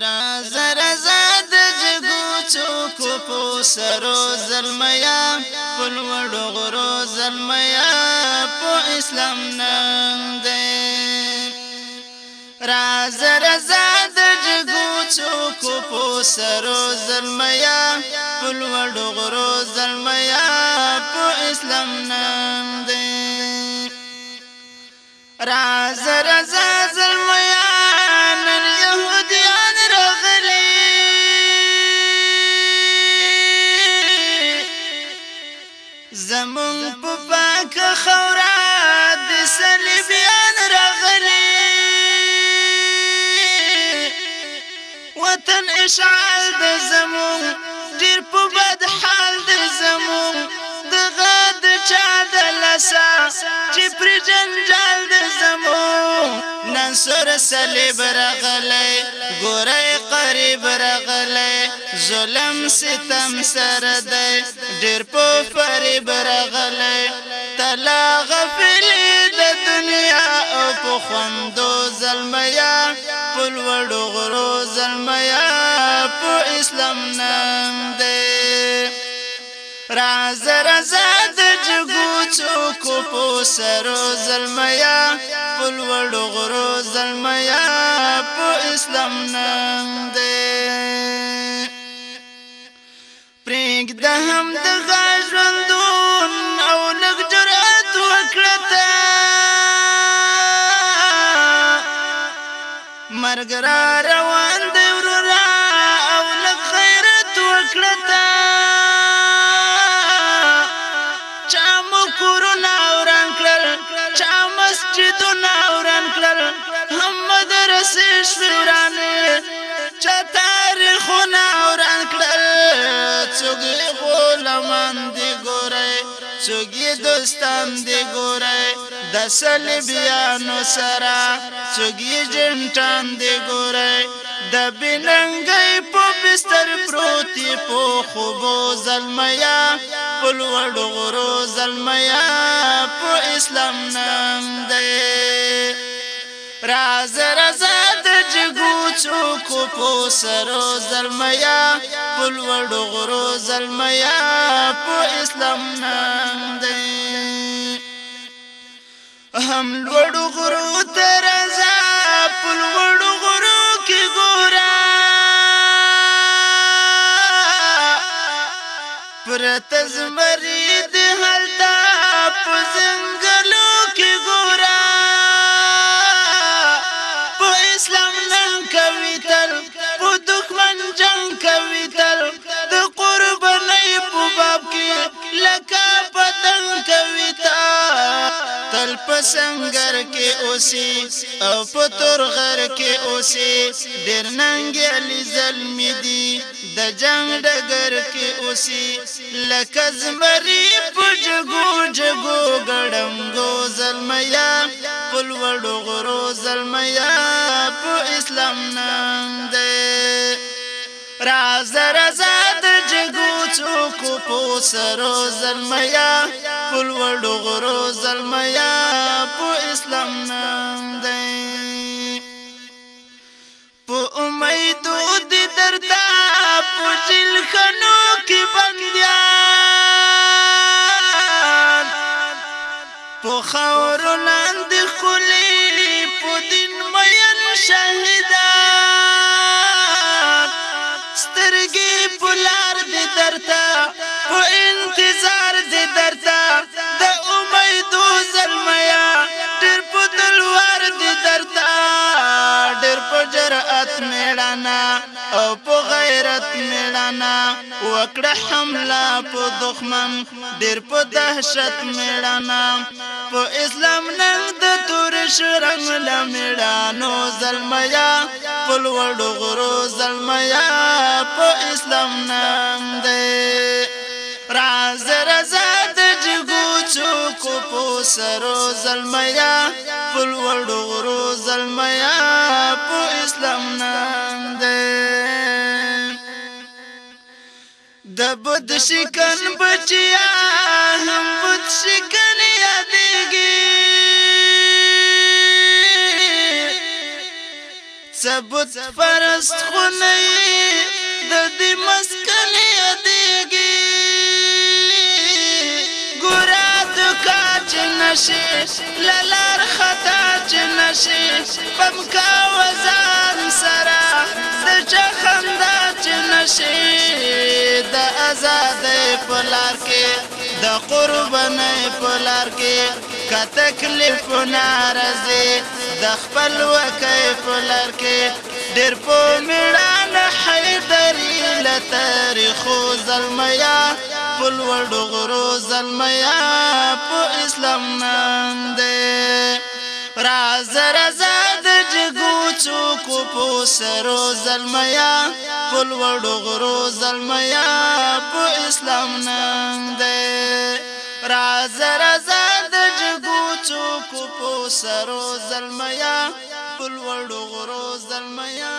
رازا رازا د جګو چوکو سرو زلمیا په غرو اسلام نن رازا رازا چوکو سرو غرو اسلام زمون په پاک خورا د سلیبیان راغلی وطن اشعال د زمون ډیر په بد حال د زمون دغه د چا د لسا چې پر جنجال د زمون نن سر صلیب راغلی ګورې قریب راغلی ظلم ستم سر دی ډیر په فریب راغلی تلا غفل د دنیا او په خوندو زلمیا پل وړو غرو زلمیا په اسلام نام دی راز راز د جګو څوک په سرو زلمیا په لوړو غرو زلمیا په اسلام نام دې پرېګ د هم د غژوندون او لګ جرأت وکړه مرګ را روان دی څوک یې دوستان دی ګوره د سلبیانو سره څوک یې جنټان دی ګوره د بننګي په بستر پروتي په خوبو زلمیا په لوړ غرو زلمیا په اسلام نام دی راز راز کو په سرو زلمیا په لوړو غرو زلمیا په اسلام نام دی هم لوړو غرو تر ځا په لوړو غرو کې ګورا پر تزمری سنگر کې اوسي او پتور غر کې اوسي ډېر ننګ علي زلمي دي د جنگ ډګر کې اوسي لکه زمري په جګو جګو ګړنګو زلمیا پل وړو غرو زلمیا په اسلام نن ده راز رازه څوک په سرو زلمیا پل وړو غرو زلمیا په اسلام نام دی په امید د درتا په جیل خنو کې بنديان په خاور لاندې خلی په دین مېن شهیدان سترګې په لار دې درتا په انتظار په جرأت میړانا او په غیرت میړانا وکړه حمله په دښمن ډیر په دهشت میړانا په اسلام نن د تور شرم لمړانو زلمیا په لوړ غرو زلمیا په اسلام نن دی پو سرو زلمیا پل وړو غرو زلمیا پو اسلام نام دې د بد شکن بچیا هم بد شکن یادېږي ثبوت پرست خو نه د دې مسکن یادېږي ګوره پمکا چې نشي للار خطا چې نشي پمکا وزان سرا د چا خندا چې نشي د آزاد پلار کې د قربان پلار کې کا تکلیف نارزه د خپل وکي پلر کې ډېر په میړانه حیدری لتر خو زلمیا لوړ غرو زلمیا په اسلام نن دې راز رضا د جګو چوکو په سرو زلمیا په لوړ غرو زلمیا په اسلام نن دې راز رضا د جګو چوکو په سرو زلمیا په لوړ غرو زلمیا